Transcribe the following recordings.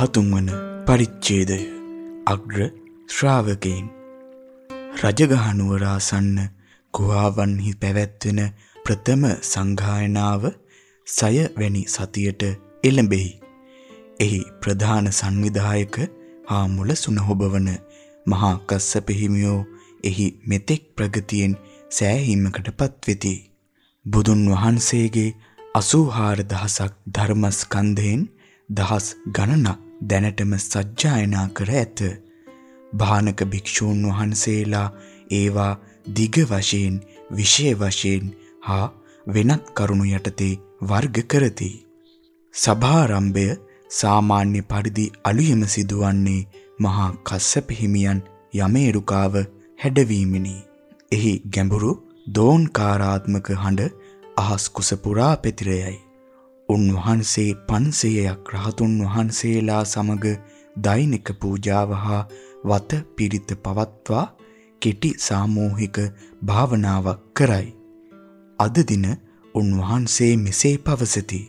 13 වන පරිච්ඡේදය අග්‍ර ශ්‍රාවකයන් රජගහනුවර ආසන්න ගුහාවන්හි පැවැත්වෙන ප්‍රථම සංඝායනාව සය වැනි සතියට එළඹෙහි. එහි ප්‍රධාන සංවිධායක හා මුල සුනහොබවන මහා කස්සප හිමියෝ එහි මෙතෙක් ප්‍රගතියෙන් සෑහීමකටපත් වෙති. බුදුන් වහන්සේගේ 84000ක් ධර්මස්කන්ධයෙන් දහස් ගණනක් දැනටම සජ්ජායනා කර ඇත. භානක භික්ෂූන් වහන්සේලා ඒවා දිග වශයෙන්, විෂය වශයෙන් හා වෙනත් කරුණු යටතේ වර්ග කරති. සභාරම්භය සාමාන්‍ය පරිදි අලුයම සිදුවන්නේ මහා කස්සප හිමියන් යමේරුකාව හැඩවීමෙනි. එහි ගැඹුරු දෝන්කාරාත්මක හඬ අහස් කුස පුරා පෙතිරයයි. උන්වහන්සේ 500ක් රහතුන් වහන්සේලා සමග දෛනික පූජාව හා වත පිරිත පවත්වා කෙටි සාමූහික භාවනාවක් කරයි. අද දින උන්වහන්සේ මෙසේ පවසති.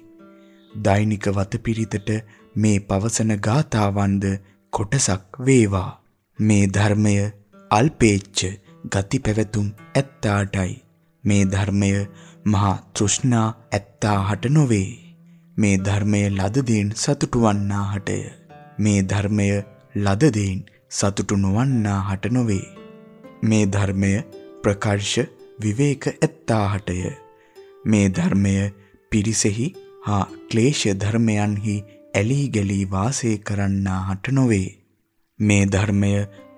දෛනික වත පිරිතට මේ පවසන ගාතාවන්ද කොටසක් වේවා. මේ ධර්මය අල්පේච්ඡ ගති පැවතුම් ඇත්තාටයි. මේ ධර්මය මහා තෘෂ්ණා ඇත්තාහට නොවේ. මේ ධර්මය ලද දෙයින් සතුටු වන්නාහටය. මේ ධර්මය ලද දෙයින් සතුටු නොවන්නාහට නොවේ. මේ ධර්මය ප්‍රකර්ෂ විවේක ඇත්තාහටය. මේ ධර්මය පිරිසෙහි හා ක්ලේශ ධර්මයන්හි ඇලී ගැලී වාසය කරන්නාහට නොවේ. මේ ධර්මය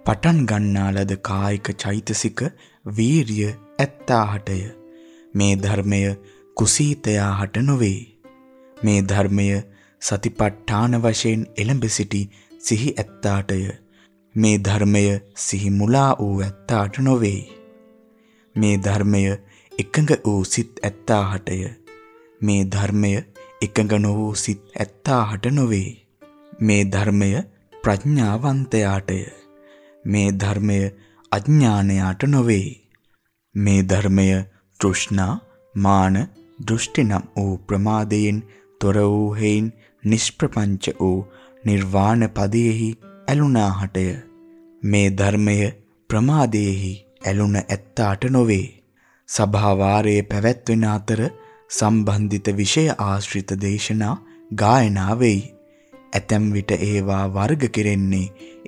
පටන් ගන්නා ලද කායික චෛතසික වීරිය ඇත්තාහටය. මේ ධර්මය කුසීතයාහට නොවේ. මේ ධර්මය සතිපට්ඨාන වශයෙන් එළඹ සිටි සිහි ඇත්තාටය. මේ ධර්මය සිහි මුලා වූ ඇත්තාට නොවේ. මේ ධර්මය එකඟ වූ සිත් ඇත්තාහටය. මේ ධර්මය එකඟ නො වූ සිත් ඇත්තාහට නොවේ. මේ ධර්මය ප්‍රඥාවන්තයාටය. මේ ධර්මය අඥානයාට නොවේ. මේ ධර්මය තෘෂ්ණා, මාන, දෘෂ්ටි නම් වූ ප්‍රමාදයෙන් තොර වූ හේයින් නිෂ්ප්‍රපංච වූ නිර්වාණ පදයෙහි ඇලුනාහටය. මේ ධර්මය ප්‍රමාදයෙහි ඇලුන ඇත්තාට නොවේ. සභා වාරයේ පැවැත්වෙන අතර සම්බන්ධිත විෂය ආශ්‍රිත දේශනා ගායනා වෙයි. ඇතැම් විට ඒවා වර්ග කෙරෙන්නේ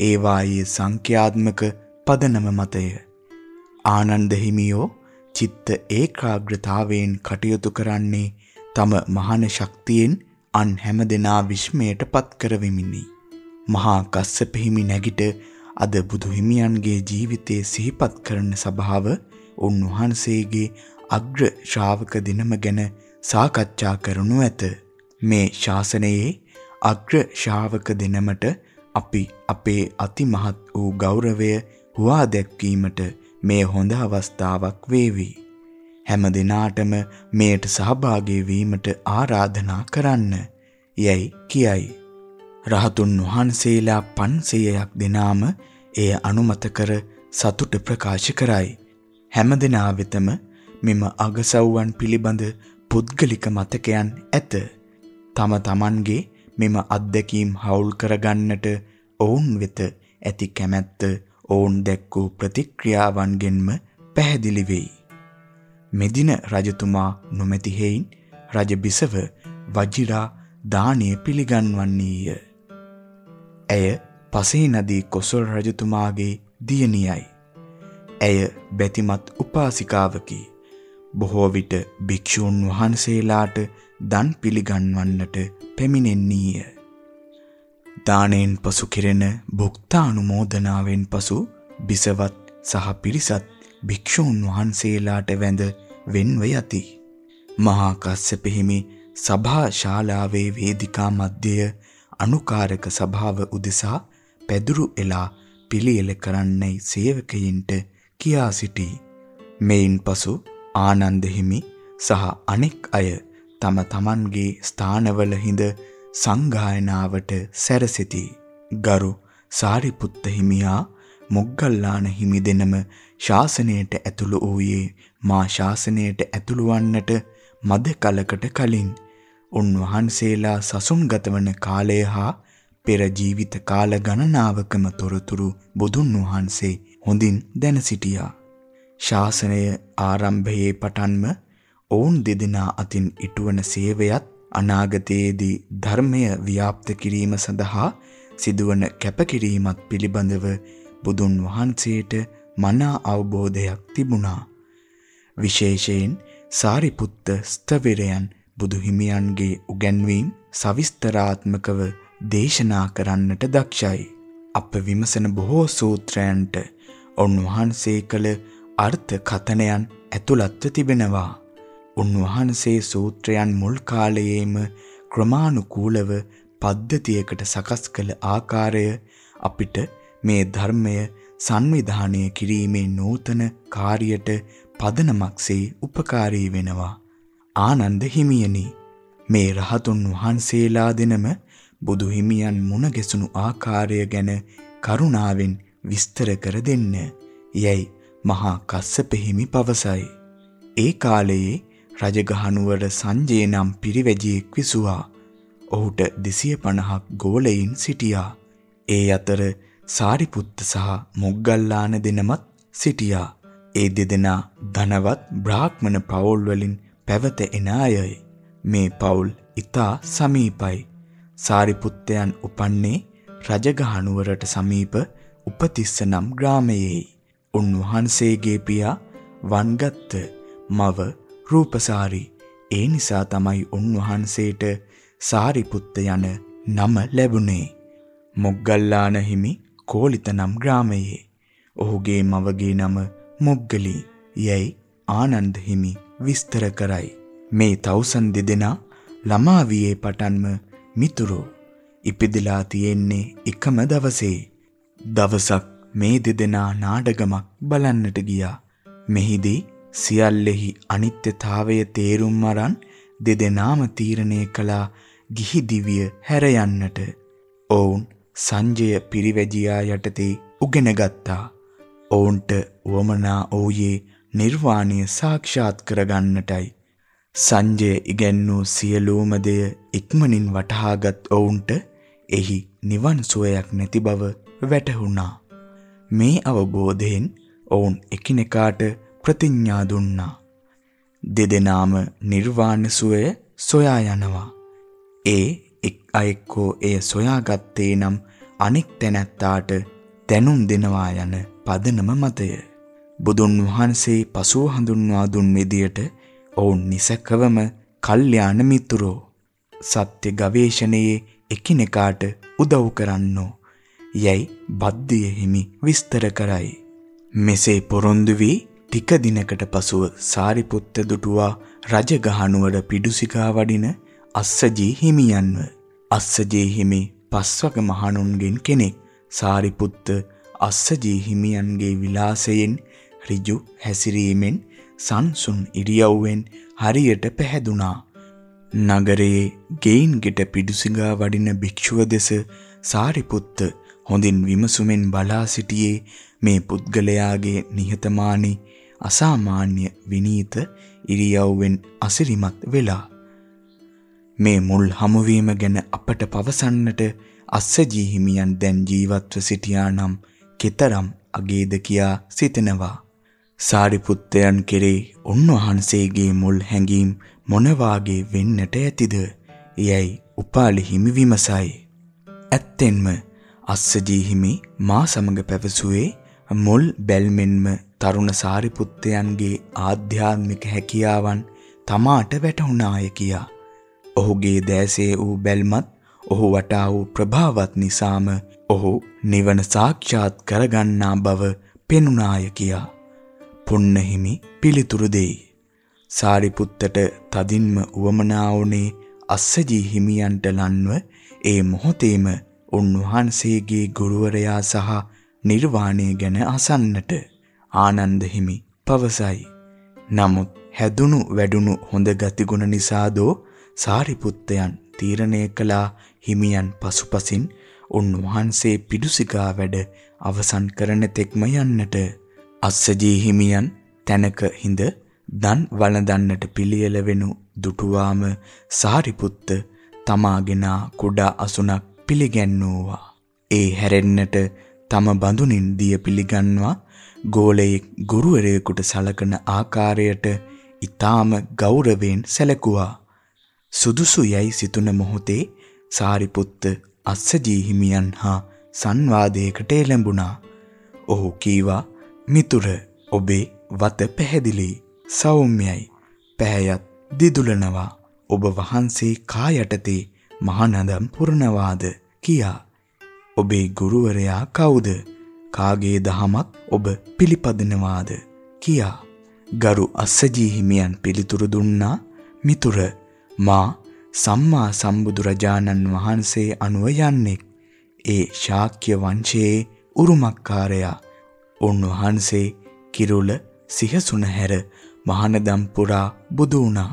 ඒවායේ සංඛ්‍යාත්මක පදනම මතය. ආනන්ද හිමියෝ චිත්ත ඒකාග්‍රතාවයෙන් කටයුතු කරන්නේ තම මහාන ශක්තියෙන් අන් හැමදෙනා විස්මයට පත් කරවෙමිනි. මහා කස්සප හිමි නැගිට අද බුදු හිමියන්ගේ ජීවිතයේ සිහිපත් කරන සභාව උන්වහන්සේගේ අග්‍ර ශ්‍රාවක දිනම ගැන සාකච්ඡා කරනු ඇත. මේ ශාසනයේ අග්‍ර ශ්‍රාවක දිනමට අපි අපේ අතිමහත් වූ ගෞරවය හුවා දැක්වීමට මේ හොඳ අවස්ථාවක් වේවි. හැම දිනාටම මෙයට සහභාගී වීමට ආරාධනා කරන්න යැයි කියයි. රහතුන් වහන්සේලා 500ක් දෙනාම එය අනුමත කර සතුට ප්‍රකාශ කරයි. හැම දිනා වෙතම මෙම අගසව්වන් පිළිබඳ පුද්ගලික මතකයන් ඇත. තම තමන්ගේ මෙම අත්දැකීම් හවුල් කරගන්නට ඔවුන් වෙත ඇති කැමැත්ත ඔවුන් දැක්වූ ප්‍රතික්‍රියාවන්ගෙන්ම පැහැදිලි වෙයි. මෙදින රජතුමා නොමැති හේයින් රජ බිසව වජිරා දානය පිළිගන්වන්නේය. ඇය පසේ නදී කොසල් රජතුමාගේ දියණියයි. ඇය බැතිමත් උපාසිකාවකි. බොහෝ විට භික්ෂූන් වහන්සේලාට දන් පිළිගන්වන්නට පැමිණෙන්නීය. දාණයෙන් පසු කෙරෙන භුක්තානුමෝදනාවෙන් පසු බිසවත් සහ පිරිසත් භික්ෂූන් වහන්සේලාට වැඳ වෙන්ව යති. මහා කස්සප හිමි සභා ශාලාවේ වේදිකා මැදය අනුකාරක සභාව උදෙසා පැදුරු එලා පිළියෙල කරන්නයි සේවකයින්ට කියා සිටී. මෙයින් පසු ආනන්ද හිමි සහ අනෙක් අය තම තමන්ගේ ස්ථානවල හිඳ සංගායනාවට සැරසෙති. ගරු සාරිපුත්ත හිමියා මොග්ගල්ලාන හිමි දෙනම ශාසනයට ඇතුළු වූයේ මා ශාසනයට ඇතුළු වන්නට මද කලකට කලින් උන්වහන්සේලා සසුන්ගත වන කාලය හා පෙර ජීවිත කාල ගණනාවකම තොරතුරු බුදුන් වහන්සේ හොඳින් දැන සිටියා. ශාසනය ආරම්භයේ පටන්ම ඔවුන් දෙදෙනා අතින් ඉටුවන සේවයත් අනාගතයේදී ධර්මය ව්‍යාප්ත කිරීම සඳහා සිදුවන කැපකිරීමත් පිළිබඳව බුදුන් වහන්සේට මනා අවබෝධයක් තිබුණා. විශේෂයෙන් සාරිපුත්ත ස්තවිරයන් බුදු හිමියන්ගේ උගන්වීම් සවිස්තරාත්මකව දේශනා කරන්නට දක්ෂයි. අප විමසන බොහෝ සූත්‍රයන්ට උන්වහන්සේ කළ අර්ථ කතනයන් ඇතුළත්ව තිබෙනවා. උන්වහන්සේ සූත්‍රයන් මුල් කාලයේම ක්‍රමානුකූලව පද්ධතියකට සකස් කළ ආකාරය අපිට මේ ධර්මය සංවිධානය කිරීමේ නූතන කාර්යයට පදනමක්සේ උපකාරී වෙනවා. ආනන්ද හිමියනි මේ රහතුන් වහන්සේලා දෙනම බුදු හිමියන් මුණ ගැසුණු ආකාරය ගැන කරුණාවෙන් විස්තර කර දෙන්න. යැයි මහා කස්සප හිමි පවසයි. ඒ කාලයේ රජගහනුවර සංජය නම් පිරිවැජියෙක් විසුවා. ඔහුට 250ක් ගෝලයින් සිටියා. ඒ අතර සාරිපුත්ත සහ මොග්ගල්ලාන දෙනමත් සිටියා. ඒ දෙදෙනා ධනවත් බ්‍රාහ්මණ පවුල් වලින් පැවත එන අයයි. මේ පවුල් ඊතා සමීපයි. සාරිපුත්තයන් උපන්නේ රජගහනුවරට සමීප උපතිස්ස නම් ග්‍රාමයේයි. උන්වහන්සේගේ පියා වන්ගත්ත මව රූපසාරි. ඒ නිසා තමයි උන්වහන්සේට සාරිපුත්ත යන නම ලැබුණේ. මොග්ගල්ලාන හිමි කෝලිත නම් ග්‍රාමයේ. ඔහුගේ මවගේ නම මොග්ගලී. යැයි ආනන්ද හිමි විස්තර කරයි. මේ තවුසන් දෙදෙනා ළමා වියේ පටන්ම මිතුරෝ ඉපිදලා තියෙන්නේ එකම දවසේ. දවසක් මේ දෙදෙනා නාඩගමක් බලන්නට ගියා. මෙහිදී සියල්ලෙහි අනිත්‍යතාවය තේරුම් අරන් දෙදෙනාම තීරණය කළා ගිහි දිවිය හැර යන්නට. ඔවුන් සංජය පිරිවැජියා යටතේ උගෙන ගත්තා. ඔවුන්ට වමනා වූයේ නිර්වාණය සාක්ෂාත් කරගන්නටයි. සංජය ඉගැන්වූ සියලුම දෙය ඉක්මනින් වටහාගත් ඔවුන්ට එහි නිවන් සුවයක් නැති බව වැටහුණා. මේ අවබෝධයෙන් ඔවුන් එකිනෙකාට ප්‍රතිඥා දුන්නා. දෙදෙනාම නිර්වාණ සුවය සොයා යනවා. ඒ එක් අයෙක්කෝ එය සොයාගත්තේ නම් අනෙක් තැනැත්තාට දැනුම් දෙනවා යන පදනම මතය. බුදුන් වහන්සේ පසුව හඳුන්වා දුන් විදියට ඔවුන් නිසකවම කල්යාණ මිතුරෝ සත්‍ය ගවේෂණයේ එකිනෙකාට උදව් කරන්නෝ යැයි බද්දිය හිමි විස්තර කරයි. මෙසේ පොරොන්දු වී ටික දිනකට පසුව සාරිපුත්ත දුටුවා රජගහනුවර පිඩුසිකා වඩින අස්සජී හිමියන්ව. අස්සජී හිමි පස්වක මහණුන්ගෙන් කෙනෙක්. සාරිපුත්ත අස්සජී හිමියන්ගේ විලාසයෙන් ඍජු හැසිරීමෙන් සංසුන් ඉරියව්වෙන් හරියට පැහැදුනා. නගරයේ ගෙයින් ගෙට පිඩුසිඟා වඩින භික්ෂුව දෙස සාරිපුත්ත හොඳින් විමසුමෙන් බලා සිටියේ මේ පුද්ගලයාගේ නිහතමානී අසාමාන්‍ය විනීත ඉරියව්වෙන් අසිරිමත් වෙලා මේ මුල් හමුවීම ගැන අපට පවසන්නට අස්සජී හිමියන් දැන් ජීවත්ව සිටියා නම් කෙතරම් අගේද කියා සිතනවා සාරිපුත්තයන් කෙරේ උන්වහන්සේගේ මුල් හැඟීම් මොන වාගේ වෙන්නට ඇතිද යයි උපාලි හිමි විමසයි ඇත්තෙන්ම අස්සජී හිමි මා සමග පැවසුවේ මුල් බැල්මෙන්ම තරුණ සාරිපුත්තයන්ගේ ආධ්‍යාත්මික හැකියාවන් තමාට වැටහුණාය කියා. ඔහුගේ දැසේ වූ බැල්මත් ඔහු වටා වූ ප්‍රභාවත් නිසාම ඔහු නිවන සාක්ෂාත් කරගන්නා බව පෙනුනාය කියා. පුන්නහිමි පිළිතුරු දෙයි. සාරිපුත්තට තදින්ම උවමනා වුණේ අස්සජී හිමියන්ට ලන්ව ඒ මොහොතේම උන්වහන්සේගේ ගුරුවරයා සහ නිර්වාණය ගැන අසන්නට ආනන්ද හිමි පවසයි. නමුත් හැදුණු වැඩුණු හොඳ ගතිගුණ නිසාදෝ සාරිපුත්තයන් තීරණය කළා හිමියන් පසුපසින් උන්වහන්සේ පිඩුසිකා වැඩ අවසන් කරන තෙක්ම යන්නට අස්සජී හිමියන් තැනක හිඳ දන් වළඳන්නට පිළියෙල වෙනු දුටුවාම සාරිපුත්ත තමාගෙන කුඩා අසුනක් පිළිගැන්වුවා. ඒ හැරෙන්නට තම බඳුනින් දිය පිළිගන්වා ගෝලයේ ගුරුවරයෙකුට සලකන ආකාරයට ඊටාම ගෞරවයෙන් සැලකුවා. සුදුසු යයි සිතුන මොහොතේ සාරිපුත්ත අස්සජී හිමියන් හා සංවාදයකට එළඹුණා. ඔහු කීවා මිතුර ඔබේ වත පැහැදිලි සෞම්‍යයි. පැහැයත් දිදුලනවා. ඔබ වහන්සේ කා යටතේ මහනඳම් පුරනවාද කියා. ඔබේ ගුරුවරයා කවුද? කාගේ දහමක් ඔබ පිළිපදිනවාද කියා. ගරු අස්සජී හිමියන් පිළිතුරු දුන්නා මිතුර මා සම්මා සම්බුදුරජාණන් වහන්සේ අනුව යන්නේ ඒ ශාක්‍ය වංශයේ උරුමකාරයා උන්වහන්සේ කිරුල සිහසුන හැර මහානදම් පුරා බුදු වුණා.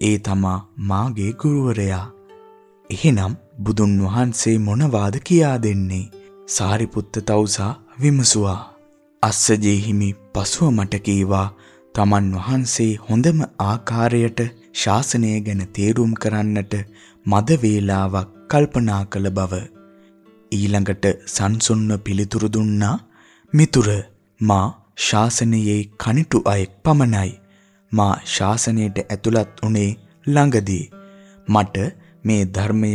ඒ තමා මාගේ ගුරුවරයා. එහෙනම් බුදුන් වහන්සේ මොනවාද කියා දෙන්නේ? සාරිපුත්ත තවුසා විමසුවා. අස්සජේ හිමි පසුව මට කීවා තමන් වහන්සේ හොඳම ආකාරයට ශාසනය ගැන තේරුම් කරන්නට මද වේලාවක් කල්පනා කළ බව ඊළඟට සංසුන්ව පිළිතුරු දුන්නා මිතුර මා ශාසනයේ කනිටු අයෙක් පමණයි. මා ශාසනයට ඇතුළත් උනේ ළඟදී. මට මේ ධර්මය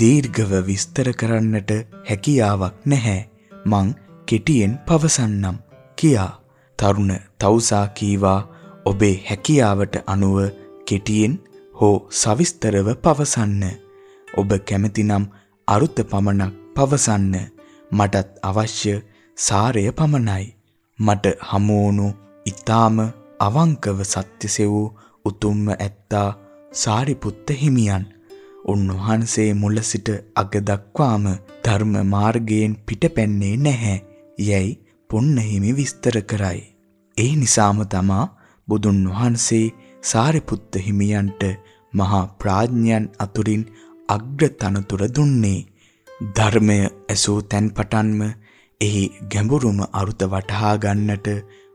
දීර්ඝව විස්තර කරන්නට හැකියාවක් නැහැ. මං කෙටියෙන් පවසන්නම් කියා තරුණ තවුසා කීවා ඔබේ හැකියාවට අනුව කෙටියෙන් හෝ සවිස්තරව පවසන්න. ඔබ කැමතිනම් අරුත පමණක් පවසන්න. මටත් අවශ්‍ය සාරය පමණයි. මට හමුවුණු ඊ타ම අවංකව සත්‍යසෙ වූ උතුම්ම ඇත්තා සාරිපුත්ත හිමියන්. උන්වහන්සේ මුල සිට අග දක්වාම ධර්ම මාර්ගයෙන් පිටපැන්නේ නැහැ. යැයි පුන්නහිමි විස්තර කරයි. ඒ නිසාම තමා බුදුන් වහන්සේ සාරිපුත්ත හිමියන්ට මහා ප්‍රඥයන් අතුරින් අග්‍ර තනතුර දුන්නේ. ධර්මය ඇසූ තැන් පටන්ම එහි ගැඹුරුම අරුත වටහා ගන්නට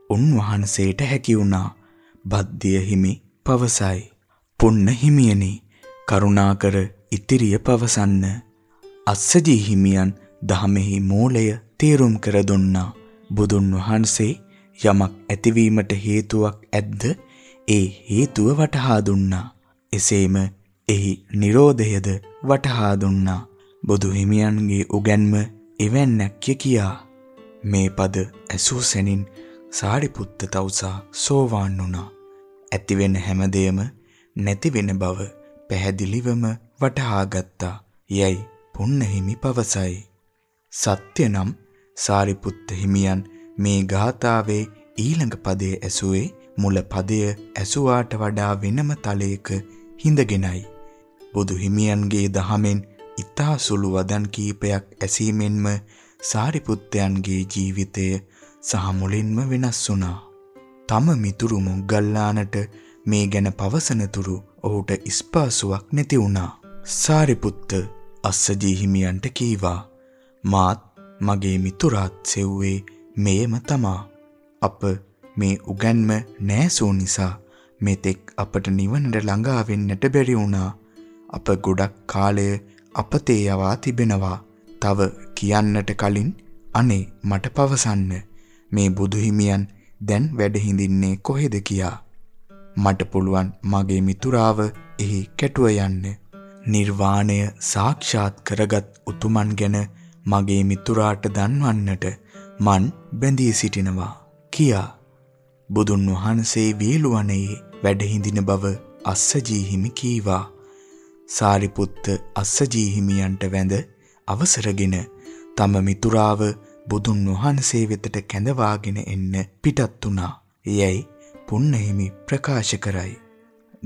උන්වහන්සේට හැකි වුණා. බද්දිය හිමි පවසයි. පුන්න හිමියනි කරුණාකර ඉතිරිය පවසන්න. අස්සජී හිමියන් දහමෙහි මූලය තේරුම් කර දුන්නා. බුදුන් වහන්සේ යමක් ඇතිවීමට හේතුවක් ඇද්ද ඒ හේතුව වටහා දුන්නා. එසේම එහි Nirodhaයද වටහා දුන්නා. බුදු හිමියන්ගේ උගන්ම එවැන්නක්ය කියා මේ පද ඇසූ සැනින් සාරිපුත්ත තවුසා සෝවාන් වුණා. ඇති වෙන හැමදේම නැති වෙන බව පැහැදිලිවම වටහා ගත්තා. යයි පුන්නහිමි පවසයි. සත්‍ය නම් සාරිපුත්ත හිමියන් මේ ගාථාවේ ඊළඟ පදයේ ඇසුවේ මුල පදය ඇසුවාට වඩා වෙනම තලයක හිඳගෙනයි. බුදු හිමියන්ගේ දහමෙන් ඊතා සුළු වදන් කීපයක් ඇසීමෙන්ම සාරිපුත්තයන්ගේ ජීවිතය සහ මුලින්ම වෙනස් වුණා. තම මිතුරු මොග්ගල්ලානට මේ ගැන පවසනතුරු ඔහුට ස්පාසුවක් නැති වුණා. සාරිපුත්ත අස්සජී හිමියන්ට කීවා මාත් මගේ මිතුරාත් සෙව්වේ මේම තමා. අප මේ උගන්ම නෑසූ නිසා මෙතෙක් අපට නිවනට ළඟා වෙන්නට බැරි වුණා. අප ගොඩක් කාලය අපතේ යවා තිබෙනවා. තව කියන්නට කලින් අනේ මට පවසන්න මේ බුදු හිමියන් දැන් වැඩ හිඳින්නේ කොහෙද කියා. මට පුළුවන් මගේ මිතුරාව එහි කැටුව යන්න. නිර්වාණය සාක්ෂාත් කරගත් උතුමන් ගැන මගේ මිතුරාට දන්වන්නට මන් බැඳී සිටිනවා කියා. බුදුන් වහන්සේ වේලුවනේ වැඩ හිඳින බව අස්සජී හිමි කීවා. සාරිපුත්ත අස්සජී හිමියන්ට වැඳ අවසරගෙන තම මිතුරාව බුදුන් වහන්සේ වෙතට කැඳවාගෙන එන්න පිටත් වුණා. එයයි පුන්නහිමි ප්‍රකාශ කරයි.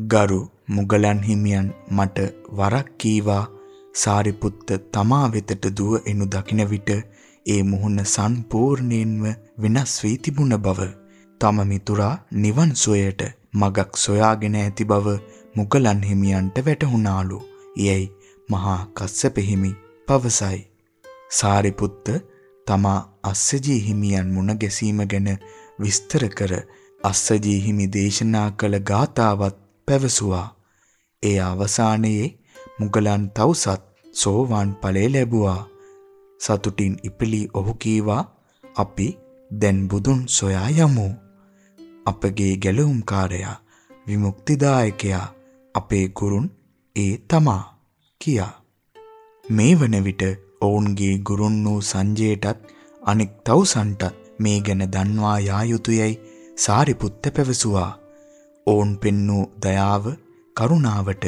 ගරු මුගලන් හිමියන් මට වරක් කීවා සාරිපුත්ත තමා වෙතට දුව එනු දකින විට ඒ මුහුණ සම්පූර්ණයෙන්ම වෙනස් වී තිබුණ බව තම මිතුරා නිවන් සොයට මගක් සොයාගෙන ඇති බව මුගලන් හිමියන්ට වැටහුණාලු. යැයි මහා කස්සප හිමි පවසයි. සාරිපුත්ත තමා අස්සජී හිමියන් මුණ ගැසීම ගැන විස්තර කර අස්සජී හිමි දේශනා කළ ගාතාවත් පැවසුවා. ඒ අවසානයේ මුගලන් තවුසත් සෝවාන් ඵලය ලැබුවා. සතුටින් ඉපිලි ඔහු කීවා අපි දැන් බුදුන් සොයා යමු. අපගේ ගැලවුම්කාරයා විමුක්තිදායකයා අපේ ගුරුන් ඒ තමා කියා. මේ වන විට ඔවුන්ගේ ගුරුන් වූ සංජයටත් අනෙක් තවුසන්ටත් මේ ගැන දන්වා යා යුතුයයි සාරිපුත්ත පැවසුවා. ඔවුන් පෙන්නූ දයාව කරුණාවට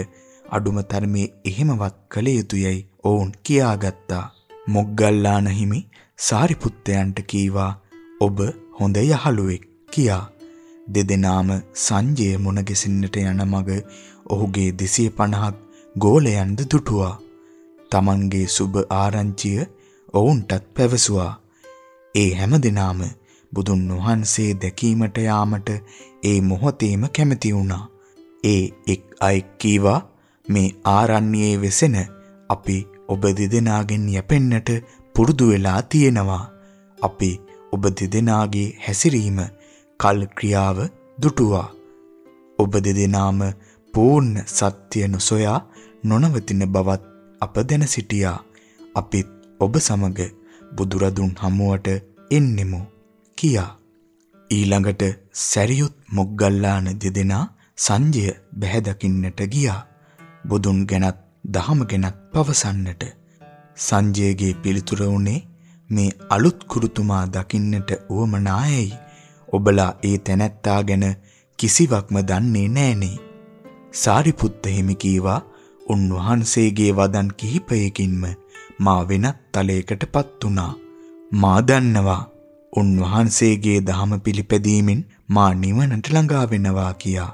අඩුම තරමේ එහෙමවත් කළ යුතුයයි ඔවුන් කියාගත්තා. මොග්ගල්ලාන හිමි සාරිපුත්තයන්ට කීවා ඔබ හොඳ යහළුවෙක් කියා. දෙදෙනාම සංජය මුණගැසෙන්නට යන මග ඔහුගේ 250ක් ගෝලයන්ද දුටුවා. Tamanගේ සුබ ආරංචිය ඔවුන්ටත් පැවසුවා. ඒ හැමදෙනාම බුදුන් වහන්සේ දැකීමට යාමට ඒ මොහොතේම කැමති වුණා. ඒ එක් අයෙක් කීවා මේ ආරණ්‍යයේ වෙසෙන අපි ඔබ දෙදෙනාගෙන් යැපෙන්නට පුරුදු වෙලා තියෙනවා. අපි ඔබ දෙදෙනාගේ හැසිරීම කල් ක්‍රියාව දුටුවා. ඔබ දෙදෙනාම පූර්ණ සත්‍ය නොසොයා නොනවතින බවත් අප දැන සිටියා. අපිත් ඔබ සමග බුදුරදුන් හමුවට එන්නෙමු කියා. ඊළඟට සැරියුත් මොග්ගල්ලාන දෙදෙනා සංජය බැහැ දකින්නට ගියා. බුදුන් ගැනත් දහම ගැනත් පවසන්නට. සංජයගේ පිළිතුර උනේ මේ අලුත් කුරුතුමා දකින්නට උවමනායයි. ඔබලා ඒ තැනැත්තා ගැන කිසිවක්ම දන්නේ නෑනේ. සාරිපුත්ත හිමි කීවා උන්වහන්සේගේ වදන් කිහිපයකින්ම මා වෙනත් තලයකටපත් වුණා. මා දන්නවා උන්වහන්සේගේ දහම පිළිපැදීමෙන් මා නිවනට ළඟා වෙනවා කියා.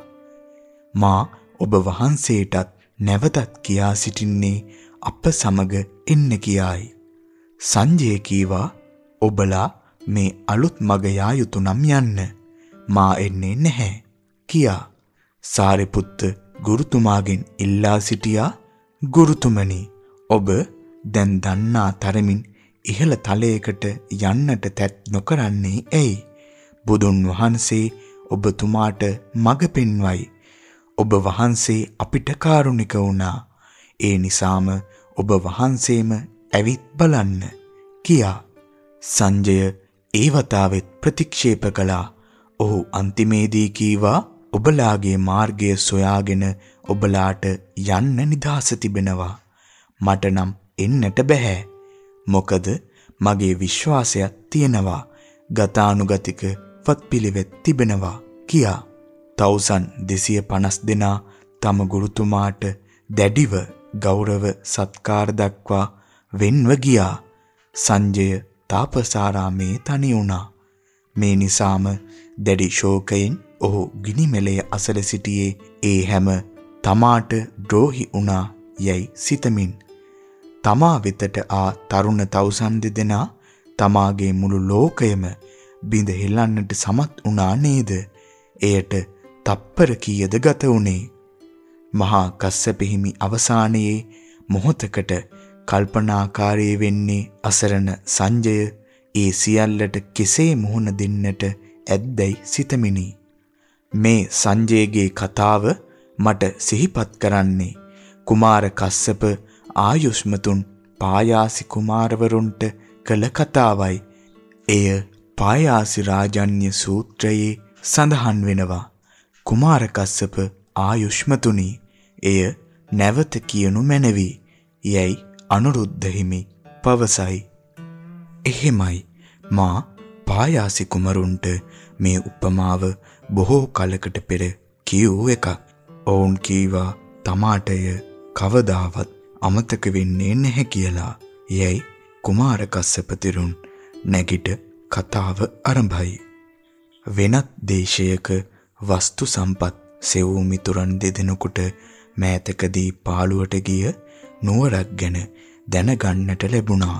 මා ඔබ වහන්සේටත් නැවතත් කියා සිටින්නේ අප සමග එන්න කියායි. සංජය කීවා ඔබලා මේ අලුත් මග යා යුතු නම් යන්න. මා එන්නේ නැහැ කියා. සාරිපුත්ත ගුරුතුමාගෙන් ඉල්ලා සිටියා ගුරුතුමනි ඔබ දැන් දන්නා තරමින් ඉහළ තලයකට යන්නට තැත් නොකරන්නේ ඇයි? බුදුන් වහන්සේ ඔබතුමාට මඟ පෙන්වයි. ඔබ වහන්සේ අපිට කාරුණික වුණා. ඒ නිසාම ඔබ වහන්සේම ඇවිත් බලන්න කියා සංජය ඒ වතාවෙත් ප්‍රතික්ෂේප කළා. ඔහු අන්තිමේදී කීවා ඔබලාගේ මාර්ගය සොයාගෙන ඔබලාට යන්න නිදහස තිබෙනවා. මට නම් එන්නට බෑ. මොකද මගේ විශ්වාසයක් තියෙනවා. ගතානුගතික වත්පිළිවෙත් තිබෙනවා කියා. තවුසන් 250 දෙනා තම ගුරුතුමාට දැඩිව ගෞරව සත්කාර දක්වා වෙන්ව ගියා. සංජය තාපසාරාමේ තනි වුණා. මේ නිසාම දැඩි ශෝකයෙන් ඔහු ගිනි මෙලේ අසල සිටියේ ඒ හැම තමාට ද්‍රෝහි වුණා යයි සිතමින් තමා වෙතට ආ තරුණ තවුසන් දෙදෙනා තමාගේ මුළු ලෝකයම බිඳ හෙලන්නට සමත් වුණා නේද? එයට තප්පර කීයද ගත වුනේ? මහා කස්සප හිමි අවසානයේ මොහොතකට කල්පනාකාරී වෙන්නේ අසරණ සංජය ඒ සියල්ලට කෙසේ මුහුණ දෙන්නට ඇද්දැයි සිතමිනි. මේ සංජයගේ කතාව මට සිහිපත් කරන්නේ කුමාර කස්සප ආයුෂ්මතුන් පායාසි කුමාරවරුන්ට කළ කතාවයි. එය පායාසි රාජන්‍ය සූත්‍රයේ සඳහන් වෙනවා. කුමාර කස්සප ආයුෂ්මතුනි එය නැවත කියනු මැනවි යැයි අනුරුද්ධ හිමි පවසයි. එහෙමයි. මා පායාසි කුමරුන්ට මේ උපමාව බොහෝ කලකට පෙර කියූ එකක්. ඔවුන් කීවා තමාටය කවදාවත් අමතක වෙන්නේ නැහැ කියලා. යැයි කුමාර කස්සප තිරුන් නැගිට කතාව ආරම්භයි. වෙනත් දේශයක වස්තු සම්පත් සෙවූ මිතුරන් දෙදෙනෙකුට මෑතකදී පාළුවට ගිය නුවරක් ගැන දැනගන්නට ලැබුණා.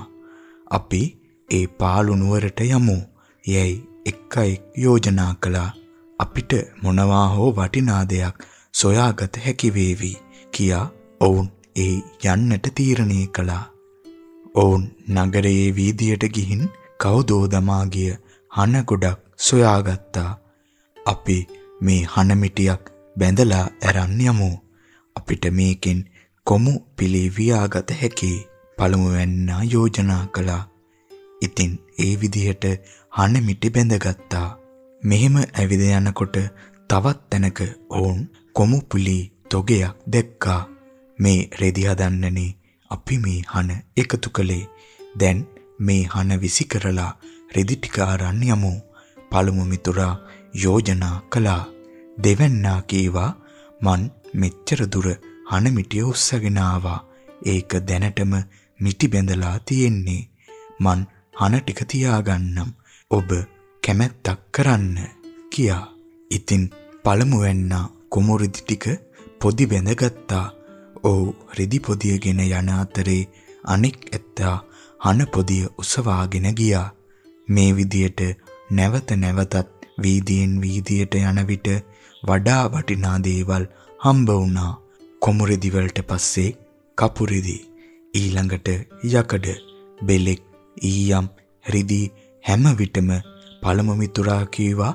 අපි ඒ පාළු නුවරට යමු. යැයි එක්කයි යෝජනා කළා. අපිට මොනවා හෝ වටිනා දෙයක් සොයාගත හැකි වේවි කියා ඔවුන් ඒ යන්නට තීරණය කළා. ඔවුන් නගරයේ වීදියට ගිහින් කවුදෝ දමා ගිය හන ගොඩක් සොයාගත්තා. අපි මේ හන මිටියක් බැඳලා අරන් යමු. අපිට මේකෙන් කොමු පිළි වියාගත හැකියි. පළමුවැන්නා යෝජනා කළා. ඉතින් ඒ විදිහට හන මිටි බැඳගත්තා. මෙහෙම ඇවිද යනකොට තවත් තැනක ඔවුන් කොමු පුලි තොගයක් දැක්කා. මේ රෙදි හදන්නනේ අපි මේ හන එකතු කළේ. දැන් මේ හන විසි කරලා රෙදි ටික අරන් යමු. පළමු මිතුරා යෝජනා කළා. දෙවැන්නා කීවා මන් මෙච්චර දුර හන මිටිය උස්සගෙන ආවා. ඒක දැනටම මිටි බැඳලා තියෙන්නේ. මන් හන ටික තියාගන්නම්. ඔබ කැමැත්තක් කරන්න කියා. ඉතින් පළමුවැන්නා කුමුරිදි ටික පොදි බැඳගත්තා. ඔව් රිදි පොදියගෙන යන අතරේ අනෙක් ඇත්තා හන පොදිය උසවාගෙන ගියා. මේ විදියට නැවත නැවතත් වීදියෙන් වීදියට යන විට වඩා වටිනා දේවල් හම්බ වුණා. කොමුරිදි වලට පස්සේ කපුරිදි ඊළඟට යකඩ බෙලෙක් ඊයම් රිදි හැම විටම පළමු මිතුරා කීවා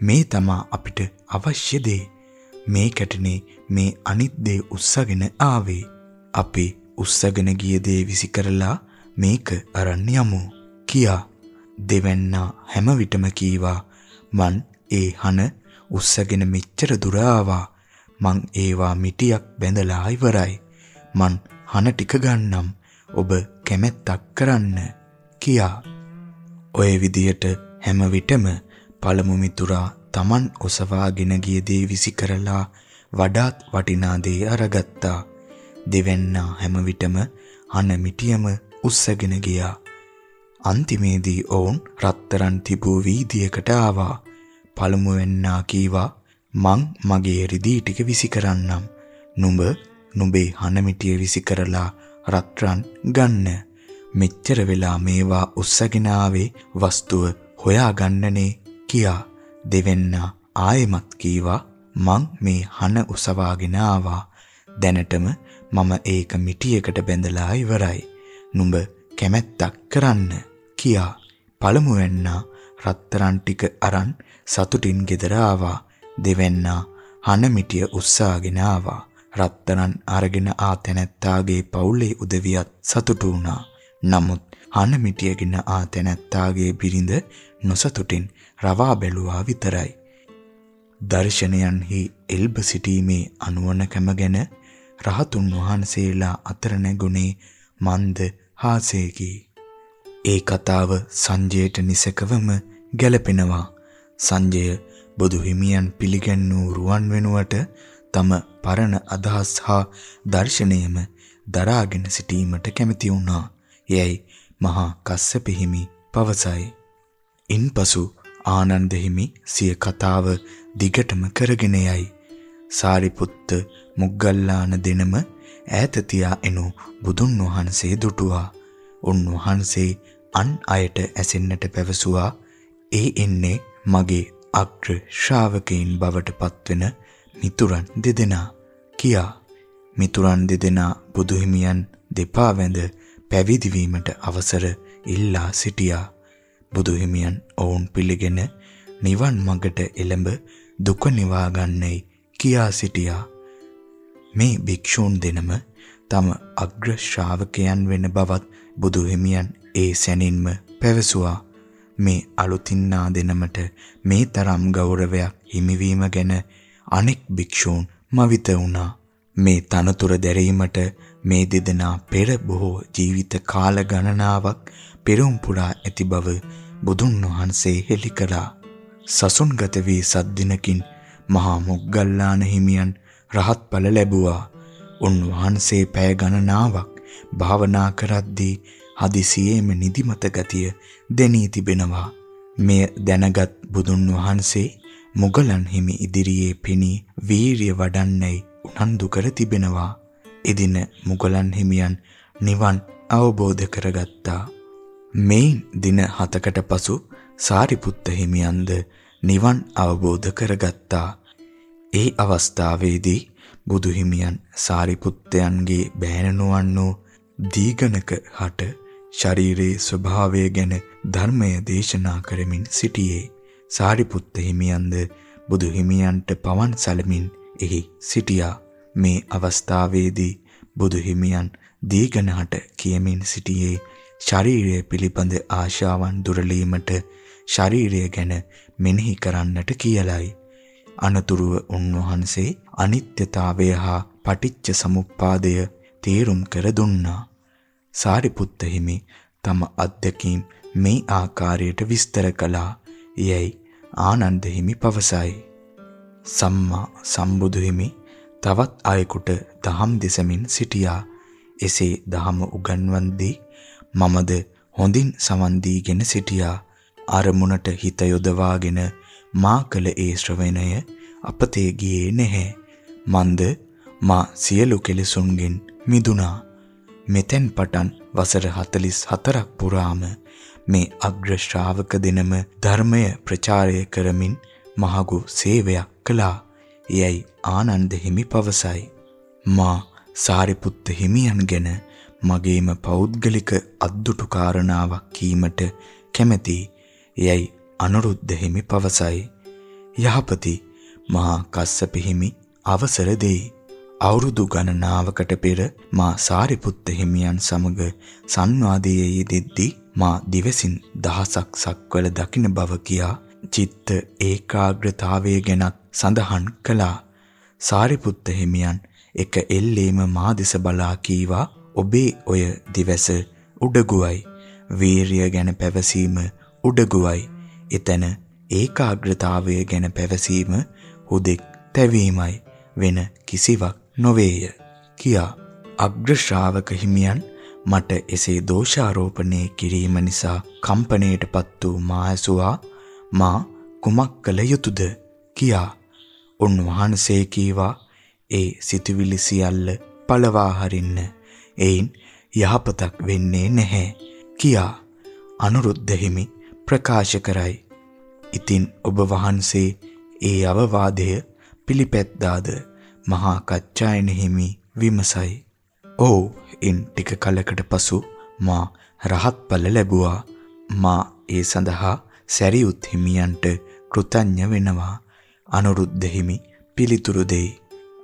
මේ තමා අපිට අවශ්‍ය දේ. මේකටනේ මේ අනිත් දේ උස්සගෙන ආවේ. අපි උස්සගෙන ගිය දේ විසි කරලා මේක අරන් යමු කියා දෙවැන්නා හැම විටම කීවා මන් ඒ හන උස්සගෙන මෙච්චර දුර ආවා මං ඒවා මිටියක් බැඳලා ඉවරයි මං හන ටික ගන්නම් ඔබ කැමැත්තක් කරන්න කියා ඔය විදියට හැම විටම පළමු මිතුරා Taman ඔසවාගෙන ගිය දේ විසි කරලා වඩාත් වටිනා දේ අරගත්තා. දෙවැන්නා හැම විටම හන මිටියම උස්සගෙන ගියා. අන්තිමේදී ඔවුන් රත්තරන් තිබූ වීදියකට ආවා. පළමු වෙන්නා කීවා මං මගේ රිදී ටික විසි කරන්නම්. නුඹ නුඹේ හන මිටිය විසි කරලා රත්රන් ගන්න. මෙච්චර වෙලා මේවා උස්සගෙන ආවේ වස්තුව හොයාගන්නනේ කියා. දෙවෙන්නා ආයෙමත් කීවා මං මේ හන උසවාගෙන ආවා. දැනටම මම ඒක මිටියකට බැඳලා ඉවරයි. නුඹ කැමැත්තක් කරන්න කියා. පළමුවෙන්නා රත්තරන් ටික අරන් සතුටින් ගෙදර ආවා. දෙවෙන්නා හන මිටිය උස්සාගෙන ආවා රත්තරන් අරගෙන ආ තැනැත්තාගේ පවුලේ උදවියත් සතුටු වුණා නමුත් හන මිටියගෙන ආ තැනැත්තාගේ බිරිඳ නොසතුටින් රවා බැලුවා විතරයි. දර්ශනයන්හි එල්බ සිටීමේ අනුවණකම ගැන රහතුන් වහන්සේලා අතර නැගුණේ මන්ද හාසයකි. ඒ කතාව සංජයට නිසකවම ගැලපෙනවා. සංජය බුදු හිමියන් පිළිගන්නූ රුවන් වෙනුවට තම පරණ අදහස් හා දර්ශනයම දරාගෙන සිටීමට කැමති වුණා. යැයි මහා කස්සප හිමි පවසයි. ඉන්පසු ආනන්ද හිමි සිය කතාව දිගටම කරගෙන යයි. සාරිපුත්ත මුග්ගල්ලාන දෙනම ඈත තියා එනු බුදුන් වහන්සේ දුටුවා. උන්වහන්සේ අන් අයට ඇසෙන්නට පැවසුවා ඒ එන්නේ මගේ අග්‍ර ශ්‍රාවකයින් බවට පත්වෙන මිතුරන් දෙදෙනා කියා මිතුරන් දෙදෙනා බුදුහිමියන් දෙපා වැඳ පැවිදි වීමට අවසර ඉල්ලා සිටියා. බුදු හිමියන් ඔවුන් පිළිගෙන නිවන් මඟට එළඹ දුක නිවා ගන්නයි කියා සිටියා. මේ භික්ෂූන් දෙනම තම අග්‍ර ශ්‍රාවකයන් වෙන බවත් බුදු හිමියන් ඒ සැනින්ම පැවසුවා. මේ අලුතින්නා දෙනමට මේ තරම් ගෞරවයක් හිමිවීම ගැන අනෙක් භික්ෂූන් මවිත වුණා. මේ තනතුර දැරීමට මේ දෙදෙනා පෙර බොහෝ ජීවිත කාල ගණනාවක් පෙරම් පුරා ඇති බව බුදුන් වහන්සේ හෙළි කළා. සසුන්ගත වී සද්දිනකින් මහා මොග්ගල්ලාන හිමියන් රහත් ඵල ලැබුවා. උන්වහන්සේ පැය ගණනාවක් භාවනා කරද්දී හදිසියේම නිදිමත ගතිය දැනී තිබෙනවා. මෙය දැනගත් බුදුන් වහන්සේ මුගලන් හිමි ඉදිරියේ පෙනී වීරිය වඩන්නයි උනන්දු කර තිබෙනවා. එදින මුගලන් හිමියන් නිවන් අවබෝධ කරගත්තා. මේ දින 7කට පසු සාරිපුත්ත හිමියන්ද නිවන් අවබෝධ කරගත්තා. ඒ අවස්ථාවේදී බුදු හිමියන් සාරිපුත්තයන්ගේ බෑණනුවන් වූ දීගණක හට ශරීරයේ ස්වභාවය ගැන ධර්මය දේශනා කරමින් සිටියේ. සාරිපුත්ත හිමියන්ද බුදු හිමියන්ට පවන් සැලමින් එහි සිටියා. මේ අවස්ථාවේදී බුදු හිමියන් දීගණහට කියමින් සිටියේ ශරීරය පිළිබඳ ආශාවන් දුරලීමට ශරීරය ගැන මෙනෙහි කරන්නට කියලයි. අනතුරුව උන්වහන්සේ අනිත්‍යතාවය හා පටිච්ච සමුප්පාදය තේරුම් කර දුන්නා. සාරිපුත්ත හිමි තම අත්දැකීම් මේ ආකාරයට විස්තර කළා. යැයි ආනන්ද හිමි පවසයි. සම්මා සම්බුදු හිමි තවත් අයෙකුට දහම් දෙසමින් සිටියා. එසේ දහම උගන්වන්දී මමද හොඳින් සමන් දීගෙන සිටියා. අරමුණට හිත යොදවාගෙන මා කළ ඒ ශ්‍රවණය අපතේ ගියේ නැහැ. මන්ද මා සියලු කෙලෙසුන්ගෙන් මිදුණා. මෙතෙන් පටන් වසර 44ක් පුරාම මේ අග්‍ර ශ්‍රාවක දෙනම ධර්මය ප්‍රචාරය කරමින් මහඟු සේවයක් කළා. යැයි ආනන්ද හිමි පවසයි. මා සාරිපුත්ත හිමියන් ගැන මගේම පෞද්ගලික අද්දුටු කාරණාවක් කීමට කැමැති. යැයි අනුරුද්ධ හිමි පවසයි. යහපති මහා කස්සප හිමි අවසර දෙයි. අවුරුදු ගණනාවකට පෙර මා සාරිපුත්ත හිමියන් සමග සංවාදයේ යෙදෙද්දී මා දිවසින් දහසක් සක්වල දකින බව කියා චිත්ත ඒකාග්‍රතාවය ගැනත් සඳහන් කළා. සාරිපුත්ත හිමියන් එක එල්ලේම මා දෙස බලා කීවා ඔබේ ඔය දිවස උඩගුවයි වීරිය ගැන පැවසීම උඩගුවයි එතන ඒකාග්‍රතාවය ගැන පැවසීම හුදෙක් තැවීමයි වෙන කිසිවක් නොවේය කියා අග්‍ර ශ්‍රාවක හිමියන් මට එසේ දෝෂාරෝපණය කිරීම නිසා කම්පණයටපත් වූ මා ඇසුවා මා කුමක් කළ යුතුයද කියා උන්වහන්සේ කීවා ඒ සිතුවිලි සියල්ල පළවා හරින්න. එයින් යහපතක් වෙන්නේ නැහැ. කියා අනුරුද්ධ හිමි ප්‍රකාශ කරයි. ඉතින් ඔබ වහන්සේ ඒ අවවාදය පිළිපැද්දාද? මහා කච්චායන හිමි විමසයි. "ඔව්, ඉන් ටික කලකට පසු මා රහත්ඵල ලැබුවා. මා ඒ සඳහා සැරියුත් හිමියන්ට කෘතඥ වෙනවා." අනුරුද්ධ හිමි පිළිතුරු දෙයි.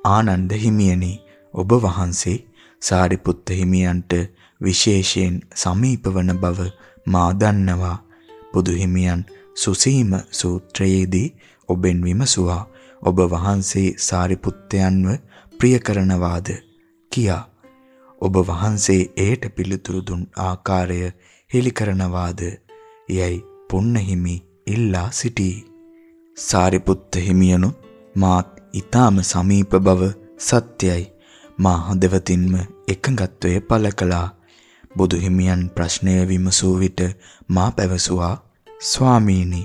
ආනන්ද හිමියනි, ඔබ වහන්සේ සාරිපුත්ත හිමියන්ට විශේෂයෙන් සමීප වන බව මා දන්නවා. බුදු හිමියන් සුසීම සූත්‍රයේදී ඔබෙන් විමසුවා ඔබ වහන්සේ සාරිපුත්තයන්ව ප්‍රිය කරනවාද? කියා ඔබ වහන්සේ ඒට පිළිතුරු දුන් ආකාරය හෙළි කරනවාද? යයි පුන්නහිමි ඉල්ලා සිටී සාරිපුත්ත හිමියනු මාත් ඊටාම සමීප බව සත්‍යයි. මා හදවතින්ම එකඟත්වය පළ කළා. බුදු හිමියන් ප්‍රශ්නය විමසූ විට මා පැවසුවා ස්වාමීනි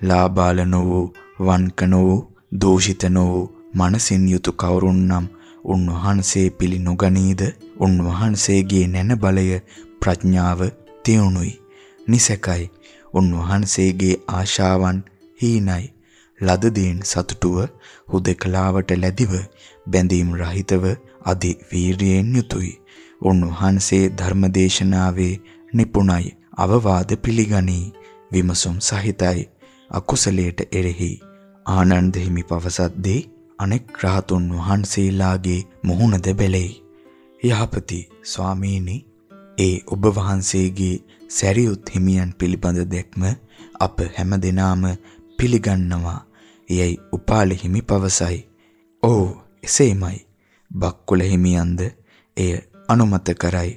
ලාබාල නො වූ වන්ක නො වූ දෝෂිත නො වූ මනසින් යුතු කවුරුන්නම් උන්වහන්සේ පිළි නොගනීද? උන්වහන්සේගේ නැන බලය ප්‍රඥාව තියුණුයි. නිසකයි. උන්වහන්සේගේ ආශාවන් හීනයි. ලද දේන් සතුටුව හුදකලාවට ලැබිව බැඳීම් රහිතව අධි වීරියෙන් යුතුය. උන්වහන්සේ ධර්මදේශනාවේ නිපුණයි අවවාද පිළිගනී විමසුම් සහිතයි අකුසලයට එරෙහි ආනන්ද හිමි පවසද්දී අනෙක් රාතුන් වහන්සේලාගේ මුහුණද බැලෙයි. යහපති ස්වාමීනි ඒ ඔබ වහන්සේගේ සැරියුත් හිමියන් පිළිබඳ දැක්ම අප හැමදෙනාම පිළිගන්නවා. එයයි උපාල හිමි පවසයි. "ඔව් එසේමයි." බක්කුල හිමියන්ද එය අනුමත කරයි.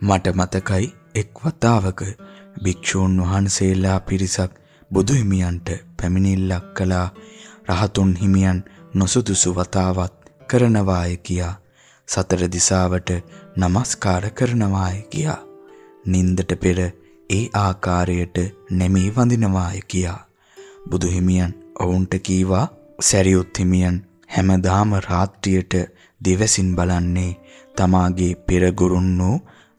මට මතකයි එක් වතාවක භික්ෂූන් වහන්සේලා පිරිසක් බුදු හිමියන්ට පැමිණිල්ලක් කළා. රහතුන් හිමියන් නොසුදුසු වතාවත් කරනවාය කියා සතර දිසාවට নমස්කාර කරනවාය කියා. නින්දට පෙර ඒ ආකාරයට නැමී වඳිනවාය කියා. බුදු හිමියන් ඔවුන්ට කීවා සැරියුත් හිමියන් හැමදාම රාත්‍රියට දිවසින් බලන්නේ තමාගේ පෙර ගුරුන් වූ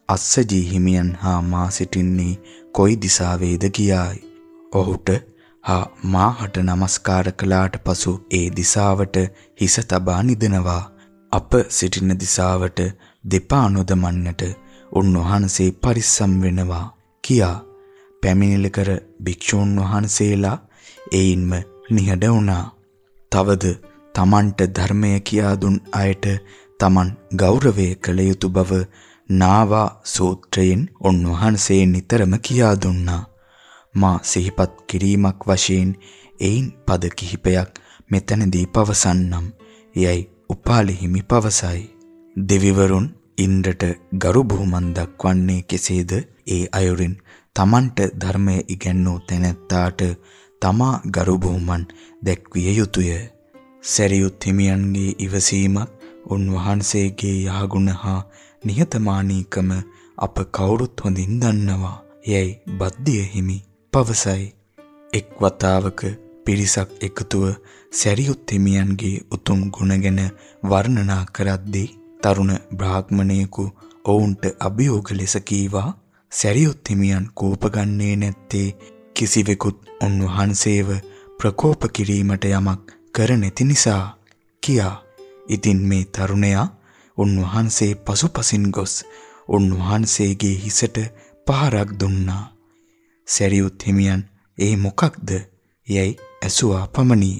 අස්සජී හිමියන් හා මා සිටින්නේ කොයි දිසාවේද? කියායි. ඔහුට හා මාහට নমස්කාර කළාට පසු ඒ දිසාවට හිස තබා නිදනවා. අප සිටින දිසාවට දෙපා නොදමන්නට උන්වහන්සේ පරිස්සම් වෙනවා කියා පැමිණිලි කර භික්ෂූන් වහන්සේලා එයින්ම නිහඬ වුණා. තවද තමන්ට ධර්මය කියා දුන් අයට තමන් ගෞරවය කළ යුතු බව නාවා සූත්‍රයෙන් උන්වහන්සේ නිතරම කියා දුන්නා. මා සිහිපත් කිරීමක් වශයෙන් එයින් පද කිහිපයක් මෙතනදී පවසන්නම්. යයි උපාලි හිමි පවසයි. දෙවිවරුන් ඉන්ද්‍රට ගරු බුහුමන් දක්වන්නේ කෙසේද? ඒ අයුරින් තමන්ට ධර්මය ඉගැන්වූ තැනැත්තාට තමා ගරු බුහුමන් දැක්විය යුතුය. සැරියුත් හිමියන්ගේ ඉවසීමත් උන්වහන්සේගේ යහගුණ හා නිහතමානීකම අප කවුරුත් හොඳින් දන්නවා. යයි බද්දිය හිමි පවසයි. එක් වතාවක පිරිසක් එකතුව සැරියුත් හිමියන්ගේ උතුම් ගුණ ගැන වර්ණනා කරද්දී තරුණ බ්‍රාහ්මණයෙකු ඔවුන්ට අභියෝග ලෙස කීවා සැරියුත් හිමියන් කෝපගන්නේ නැත්තේ කිසිවෙකුත් උන්වහන්සේව ප්‍රකෝප කිරීමට යමක් කර නැති නිසා කියා. ඉතින් මේ තරුණයා උන්වහන්සේ පසුපසින් ගොස් උන්වහන්සේගේ හිසට පහරක් දුන්නා. සැරියුත් හිමියන් ඒ මොකක්ද? යැයි ඇසුවා පමණි.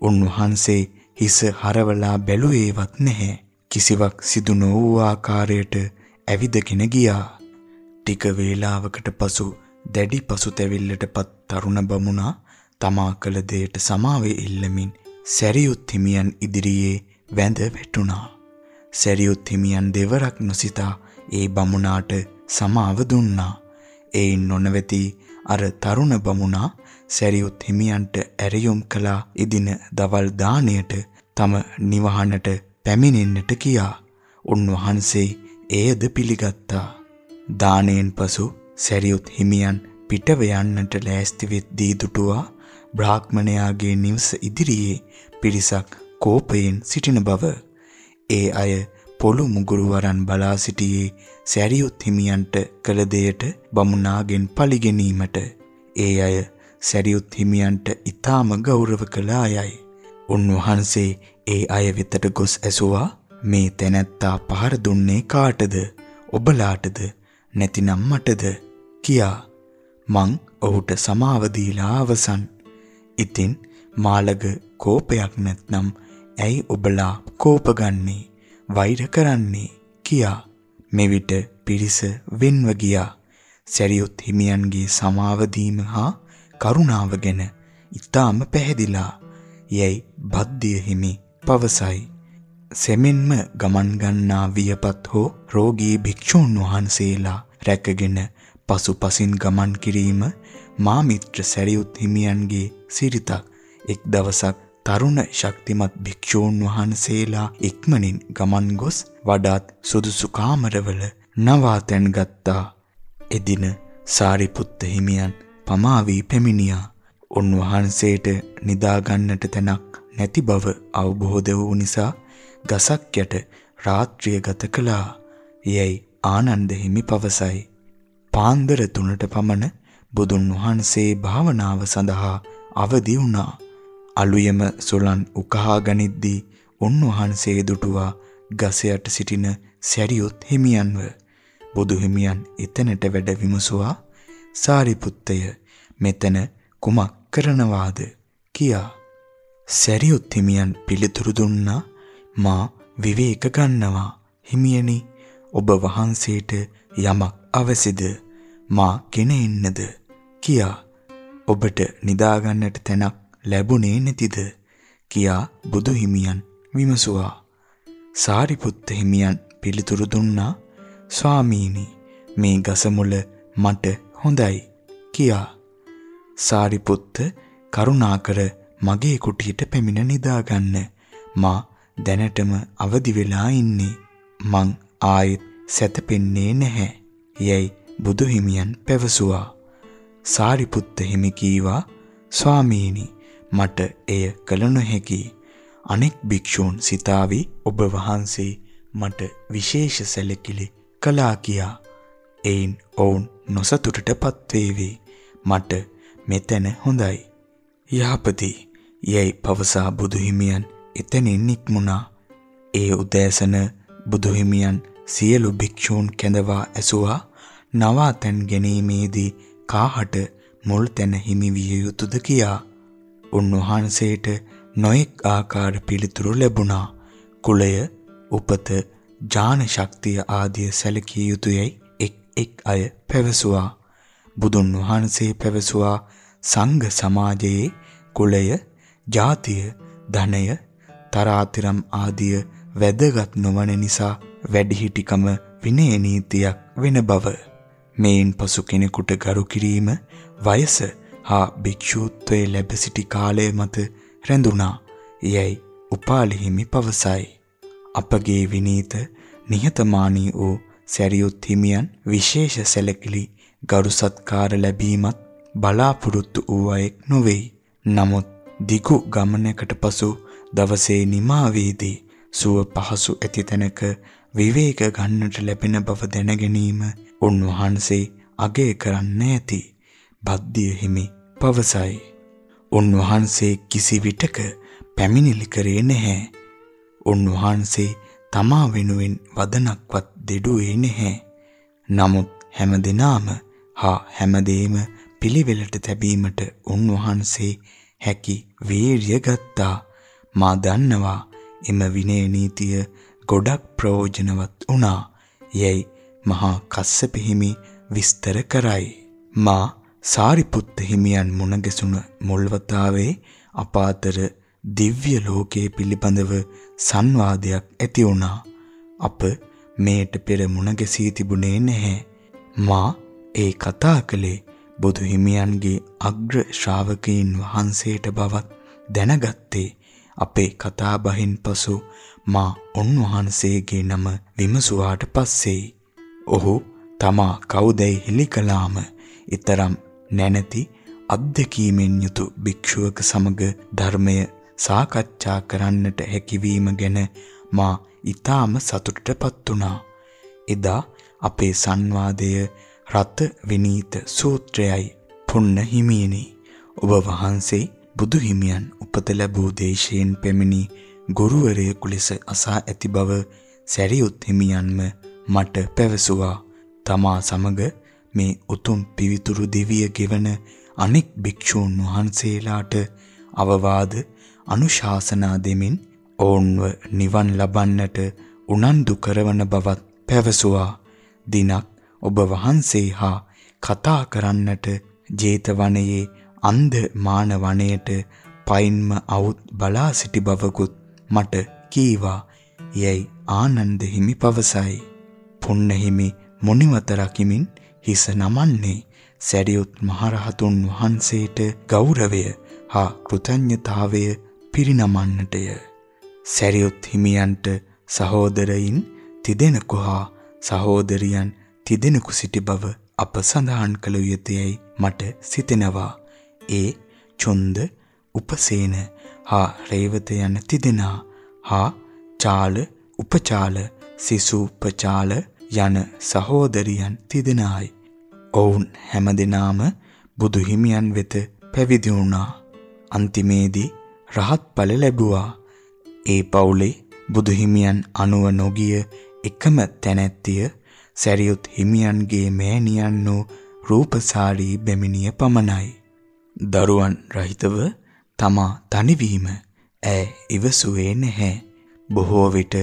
උන්වහන්සේ හිස හරවලා බැලුවේවත් නැහැ. කිසිවක් සිදු නොවූ ආකාරයට ඇවිදගෙන ගියා. ටික වේලාවකට පසු දැඩි පසුතැවිල්ලටපත් තරුණ බමුණා තමා කළ දෙයට සමාව ඉල්ලමින් සැරියුත් හිමියන් ඉදිරියේ වැඳ වැටුණා. සැරියුත් හිමියන් දෙවරක් නොසිතා ඒ බමුණාට සමාව දුන්නා. ඒයින් නොනවති අර තරුණ බමුණා සැරියුත් හිමියන්ට ඇරියුම් කළා ඉදින දවල් දාණයට තම නිවහනට පැමිණෙන්නට කියා. උන්වහන්සේ එයද පිළිගත්තා. දාණයෙන් පසු සැරියුත් හිමියන් පිටව යන්නට ලෑස්ති වෙද්දී දුටුවා බ්‍රාහ්මණයාගේ නිවස ඉදිරියේ පිරිසක් කෝපයෙන් සිටින බව. ඒ අය පොළු මුගුරු වරන් බලා සිටියේ සැරියුත් හිමියන්ට කළ දෙයට බමුණාගෙන් පරිගැනීමට. ඒ අය සැරියුත් හිමියන්ට ඊටාම ගෞරව කළ අයයි. උන්වහන්සේ ඒ අය වෙතට ගොස් ඇසුවා මේ තැනැත්තා පහර දුන්නේ කාටද? ඔබලාටද නැතිනම් මටද? කියා මං ඔහුට සමාව දීලා අවසන්. ඉතින් මාළග කෝපයක් නැත්නම් ඇයි ඔබලා කෝප ගන්නේ වෛර කරන්නේ කියා. මෙවිට පිරිස වෙන්ව ගියා. සැරියුත් හිමියන්ගේ සමාව දීම හා කරුණාව ගැන ඊටාම පැහැදිලා. යැයි බද්දිය හිමි පවසයි. සෙමෙන්ම ගමන් ගන්නා වියපත් හෝ රෝගී භික්ෂූන් වහන්සේලා රැකගෙන පසුපසින් ගමන් කිරීම මා මිත්‍ර සැරියුත් හිමියන්ගේ සිරිතක්. එක් දවසක් තරුණ ශක්තිමත් භික්ෂූන් වහන්සේලා ඉක්මනින් ගමන් ගොස් වඩාත් සුදුසු කාමරවල නවාතැන් ගත්තා. එදින සාරිපුත්ත හිමියන් පමා වී පැමිණියා. උන්වහන්සේට නිදා ගන්නට තැනක් නැති බව අවබෝධ වූ නිසා ගසක් යට රාත්‍රිය ගත කළා. යැයි ආනන්ද හිමි පවසයි. පාන්දර 3ට පමණ බුදුන් වහන්සේ භාවනාව සඳහා අවදි වුණා. අලුයම සොලන් උකහා ගනිද්දී උන්වහන්සේ දුටුවා ගස යට සිටින සැරියොත් හිමියන්ව. බුදු හිමියන් එතනට වැඩ විමසුවා සාරිපුත්තය මෙතන කුමක් කරනවාද? කියා. සැරියොත් හිමියන් පිළිතුරු දුන්නා මා විවේක ගන්නවා. හිමියනි ඔබ වහන්සේට යමක් අවසිද මා ගෙන එන්නද කියා. ඔබට නිදා ගන්නට තැනක් ලැබුණේ නැතිද කියා බුදු හිමියන් විමසුවා. සාරිපුත්ත හිමියන් පිළිතුරු දුන්නා ස්වාමීනි මේ ගස මුල මට හොඳයි කියා. සාරිපුත්ත කරුණාකර මගේ කුටියට පැමිණ නිදා ගන්න. මා දැනටම අවදි වෙලා ඉන්නේ. මං ආයෙත් සැතපෙන්නේ නැහැ. යැයි බුදු හිමියන් පැවසුවා. සාරිපුත්ත හිමි කීවා ස්වාමීනි මට එය කළ නොහැකි. අනෙක් භික්ෂූන් සිතාවි ඔබ වහන්සේ මට විශේෂ සැලකිලි කළා කියා. එයින් ඔවුන් නොසතුටටපත් වේවි. මට මෙතන හොඳයි. යහපති යයි පවසා බුදුහිමියන් එතනින් නික්මුණා. ඒ උදෑසන බුදුහිමියන් සියලු භික්ෂූන් කැඳවා ඇසුවා නවාතැන් ගැනීමේදී කාහට මුල් තැන හිමි විය යුතුද කියා. උන්වහන්සේට නොඑක් ආකාර පිළිතුරු ලැබුණා. කුලය, උපත, ඥාන ශක්තිය ආදිය සැලකිය යුතුයයි එක් එක් අය පැවසුවා. බුදුන් වහන්සේ පැවසුවා සංඝ සමාජයේ කුලය, ජාතිය, ධනය, තරාතිරම් ආදිය වැදගත් නොවන නිසා වැඩිහිටිකම විනය නීතියක් වෙන බව. මේන් පසු කෙනෙකුට ගරු කිරීම වයස හා භික්ෂූත්වයේ ලැබ සිටි කාලය මත රැඳුණා. යැයි උපාලි හිමි පවසයි. අපගේ විනීත නිහතමානී වූ සැරියුත් හිමියන් විශේෂ සැලකිලි ගරු සත්කාර ලැබීමත් බලාපොරොත්තු වූ අයෙක් නොවේයි. නමුත් දිගු ගමනකට පසු දවසේ නිමාවේදී සුව පහසු ඇති තැනක විවේක ගන්නට ලැබෙන බව දැන ගැනීම උන්වහන්සේ අගය කරන්න ඇති. බද්දිය හිමි පවසයි. උන්වහන්සේ කිසි විටක පැමිණිලි කරේ නැහැ. උන්වහන්සේ තමා වෙනුවෙන් වදනක්වත් දෙඩුවේ නැහැ. නමුත් හැමදෙනාම හා හැමදේම පිළිවෙලට තැබීමට උන්වහන්සේ හැකි වීරිය ගත්තා. මා දන්නවා එම විනය නීතිය ගොඩක් ප්‍රයෝජනවත් වුණා. යැයි මහා කස්සප හිමි විස්තර කරයි. මා සාරිපුත්ත හිමියන් මුණ ගැසුණ මුල්වතාවේ අපාතර දිව්‍ය ලෝකයේ පිළිබඳව සංවාදයක් ඇති වුණා. අප මේට පෙර මුණ ගැසී තිබුණේ නැහැ. මා ඒ කතා කළේ බුදු හිමියන්ගේ අග්‍ර ශ්‍රාවකයන් වහන්සේට බවත් දැනගත්තේ අපේ කතා බහින් පසු මා උන්වහන්සේගේ නම විමසුවාට පස්සේ ඔහු තමා කවුදැයි හෙළි කළාම ඊතරම් නැනැති අත්දැකීමෙන් යුතු භික්ෂුවක සමග ධර්මය සාකච්ඡා කරන්නට හැකියවීම ගැන මා ඊටාම සතුටටපත් වුණා. එදා අපේ සංවාදය රත විනීත සූත්‍රයයි පුන්න හිමියනි. ඔබ වහන්සේ බුදු හිමියන් උපත ලැබූ දේශයෙන් පැමිණි ගුරුවරයෙකු ලෙස අසා ඇති බව සැරියුත් හිමියන්ම මට පැවසුවා. තමා සමග මේ උතුම් පිවිතුරු දිවිය ගෙවන අනෙක් භික්ෂූන් වහන්සේලාට අවවාද අනුශාසනා දෙමින් ඔවුන්ව නිවන් ලබන්නට උනන්දු කරවන බවත් පැවසුවා. දිනක් ඔබ වහන්සේ හා කතා කරන්නට ජේතවනයේ අන්ධ මාන වනයේට පයින්ම අවුත් බලා සිටි බවකුත් මට කීවා. යැයි ආනන්ද හිමි පවසයි. පුන්න හිමි මොනිවත රකිමින් හිස නමන්නේ සැරියුත් මහරහතුන් වහන්සේට ගෞරවය හා කෘතඥතාවය පිරිනමන්නටය. සැරියුත් හිමියන්ට සහෝදරයින් තිදෙනෙකු හා සහෝදරියන් තිදෙනෙකු සිටි බව අප සඳහන් කළ යුතුයයි මට සිතෙනවා. ඒ චොන්ද, උපසේන හා රේවත යන තිදෙනා හා චාල, උපචාල, සිසුපචාල යන සහෝදරියන් තිදෙනායි. ඔවුන් හැමදෙනාම බුදු හිමියන් වෙත පැවිදි වුණා. අන්තිමේදී රහත් ඵල ලැබුවා. ඒ පවුලේ බුදු හිමියන් අනුව නොගිය එකම තැනැත්තිය සැරියුත් හිමියන්ගේ මෑණියන් වූ රූපසාරී බැමිණිය පමණයි. දරුවන් රහිතව තමා තනිවීම ඈ ඉවසුවේ නැහැ. බොහෝ විට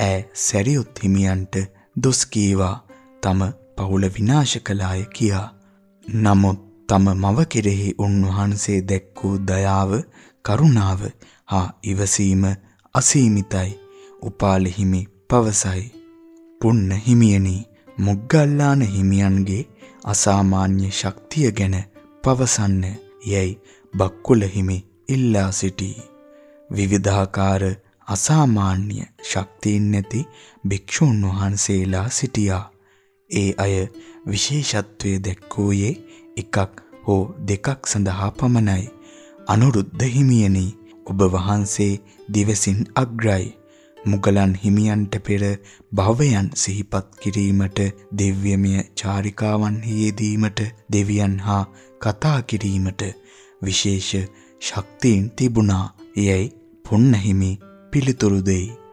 ඈ සැරියුත් හිමියන්ට දොස් කීවා තම පවුල විනාශ කළාය කියා. නමුත් තම මව කෙරෙහි උන්වහන්සේ දැක් වූ දයාව, කරුණාව හා ඉවසීම අසීමිතයි. උපාලි හිමි පවසයි. පුන්න හිමියනි මොග්ගල්ලාන හිමියන්ගේ අසාමාන්‍ය ශක්තිය ගැන පවසන්න යැයි බක්කුල හිමි ඉල්ලා සිටී. විවිධාකාර අසාමාන්‍ය ශක්තියින් නැති භික්ෂුන් වහන්සේලා සිටියා. ඒ අය විශේෂත්වයේ දැක්වූයේ එකක් හෝ දෙකක් සඳහා පමණයි. අනුරුද්ධ හිමියනි ඔබ වහන්සේ දිවසින් අග්‍රයි. මුගලන් හිමියන්ට පෙර භවයන් සිහිපත් කිරීමට දිව්‍යමය චාරිකාවන්හි යෙදීමට දෙවියන් හා කතා කිරීමට විශේෂ ශක්තියින් තිබුණා. යැයි පුන්නහිමි පිළිතුරු දෙයි.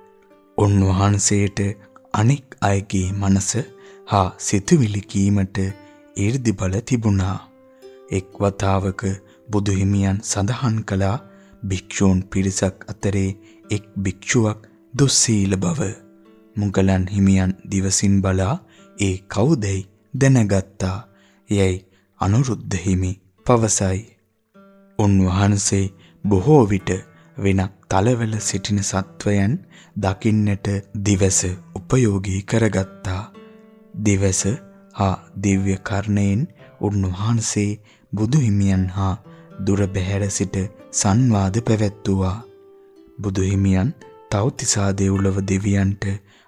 උන්වහන්සේට අනෙක් අයගේ මනස හා සිතුවිලි කීමට ඊර්දි බල තිබුණා. එක් වතාවක බුදු හිමියන් සඳහන් කළා භික්ෂූන් පිරිසක් අතරේ එක් භික්ෂුවක් දුස්සීල බව මුගලන් හිමියන් දිවසින් බලා ඒ කවුදැයි දැනගත්තා. යැයි අනුරුද්ධ හිමි පවසයි. උන්වහන්සේ බොහෝ විට වෙනත් තලවල සිටින සත්වයන් දකින්නට දිවස උපයෝගී කරගත්තා. දිවස හා දිව්‍ය කර්ණයෙන් උන්වහන්සේ බුදු හිමියන් හා දුර බැහැර සිට සංවාද පැවැත්තුවා. බුදු හිමියන් තව්තිසා දෙව්ලොව දෙවියන්ට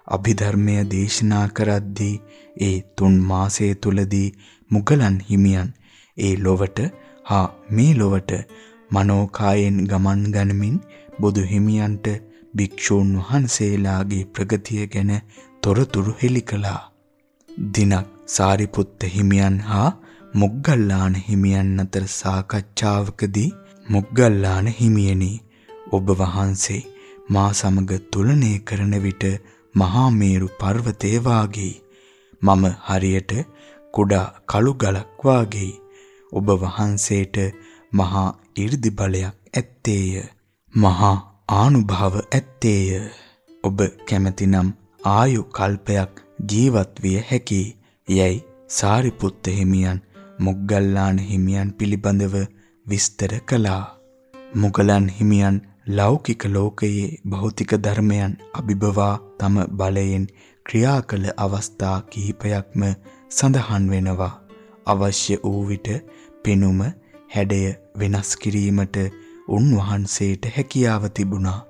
අභිධර්මය දේශනා කරද්දී ඒ තුන් මාසය තුලදී මුගලන් හිමියන් ඒ ලොවට හා මේ ලොවට මනෝකායෙන් ගමන් ගනිමින් බුදු හිමියන්ට භික්ෂූන් වහන්සේලාගේ ප්‍රගතිය ගැන තොරතුරු හෙළි කළා. දිනක් සාරිපුත්ත හිමියන් හා මොග්ගල්ලාන හිමියන් අතර සාකච්ඡාවකදී මොග්ගල්ලාන හිමියනි ඔබ වහන්සේ මා සමග තුලනය කරන විට මහා මේරු පර්වතයේ වාගේ මම හරියට කුඩා කළු ගලක් වාගේ ඔබ වහන්සේට මහා 이르දි බලයක් ඇත්තේය මහා ආනුභාව ඇත්තේය. ඔබ කැමැතිනම් ආයු කල්පයක් ජීවත් විය හැකි. යැයි සාරිපුත්ත හිමියන් මොග්ගල්ලාන හිමියන් පිළිබඳව විස්තර කළා. මුගලන් හිමියන් ලෞකික ලෝකයේ භෞතික ධර්මයන් අභිබවා තම බලයෙන් ක්‍රියා කළ අවස්ථා කිහිපයක්ම සඳහන් වෙනවා. අවශ්‍ය වූ විට පෙනුම හැඩය වෙනස් කිරීමට උන්වහන්සේට හැකියාව තිබුණා.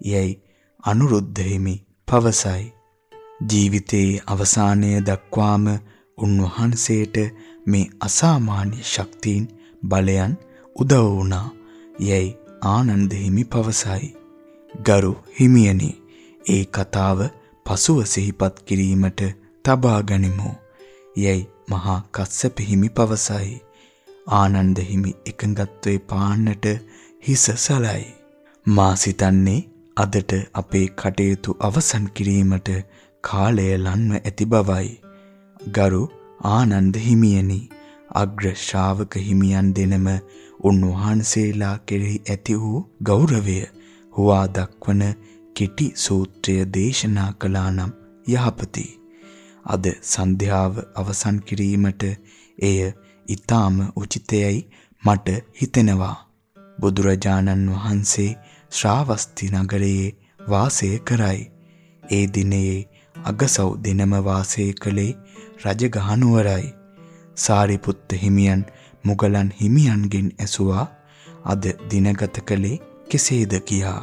යැයි අනුරුද්ධ හිමි පවසයි. ජීවිතයේ අවසානය දක්වාම උන්වහන්සේට මේ අසාමාන්‍ය ශක්තියින් බලයන් උදව් වුණා. යැයි ආනන්ද හිමි පවසයි. ගරු හිමියනි, ඒ කතාව පසුව සිහිපත් කිරීමට තබා ගනිමු. යැයි මහා කස්සප හිමි පවසයි. ආනන්ද හිමි එකඟත්වයේ පාන්නට හිස සලයි. මා සිතන්නේ අදට අපේ කටයුතු අවසන් කිරීමට කාලය ලන්ව ඇති බවයි. ගරු ආනන්ද හිමියනි අග්‍ර ශ්‍රාවක හිමියන් දෙනම උන්වහන්සේලා කෙරෙහි ඇති වූ ගෞරවය හුවා දක්වන කෙටි සූත්‍රය දේශනා කළා නම් යහපති. අද සන්ධ්‍යාව අවසන් කිරීමට එය ඊටාම උචිතයයි මට හිතෙනවා. බුදුරජාණන් වහන්සේ ශ්‍රාවස්ති නගරයේ වාසය කරයි. ඒ දිනයේ අගසව් දිනම වාසය කළේ රජගහනුවරයි. සාරිපුත්ත හිමියන් මුගලන් හිමියන්ගෙන් ඇසුවා අද දිනගත කළේ කෙසේද කියා.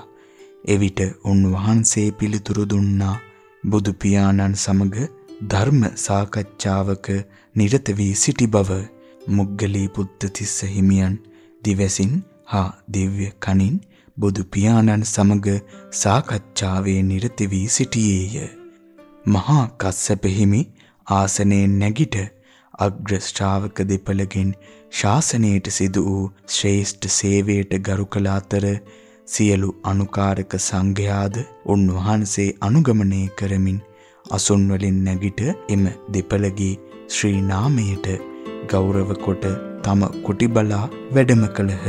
එවිට උන්වහන්සේ පිළිතුරු දුන්නා බුදු පියාණන් සමග ධර්ම සාකච්ඡාවක නිරත වී සිටි බව මුග්ගලී පුත්තිස්ස හිමියන් දිවසින් හා දිව්‍ය කනින් බුදු පියාණන් සමග සාකච්ඡාවේ නිරත වී සිටියේය. මහා කස්සප හිමි ආසනයේ නැගිට අග්‍ර ශ්‍රාවක දෙපළගෙන් ශාසනයට සිදු වූ ශ්‍රේෂ්ඨ සේවයට ගරු කළ අතර සියලු අනුකාරක සංඝයාද උන්වහන්සේ අනුගමනය කරමින් අසුන් වලින් නැගිට එම දෙපළගේ ශ්‍රී නාමයට ගෞරව කොට තම කුටි බලා වැඩම කළහ